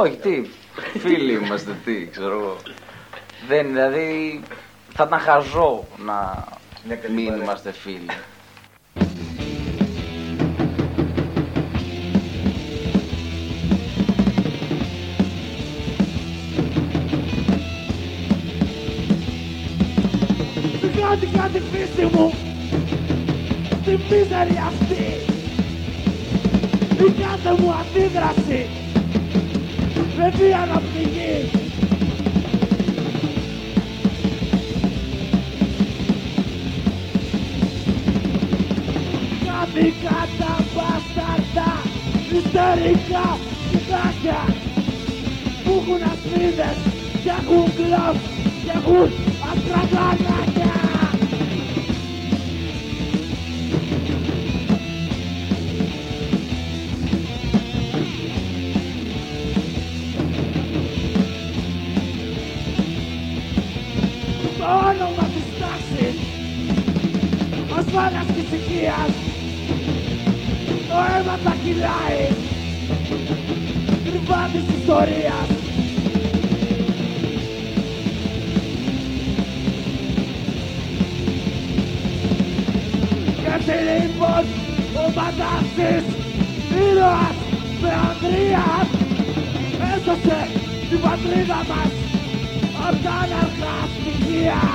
Όχι, τι. Φίλοι είμαστε, τι, ξέρω εγώ. Δεν, δηλαδή, θα ήταν χαζό να Μια καλή μην παρέα. είμαστε φίλοι. Σιγά τη φύση μου Τη μίζερη αυτή Η κάθε μου αντίδραση Με βία να πνιγεί Κάτι κατά μπασταρδά Ιστερικά κοιτάκια Που έχουν ασπίδες και έχουν κλαμπ και έχουν αστραγάνακια Indias Nuevas aquilaes Grabantes historias Cancelemos o matases Y las peandrías Eso se, é y patria más Organas las vigías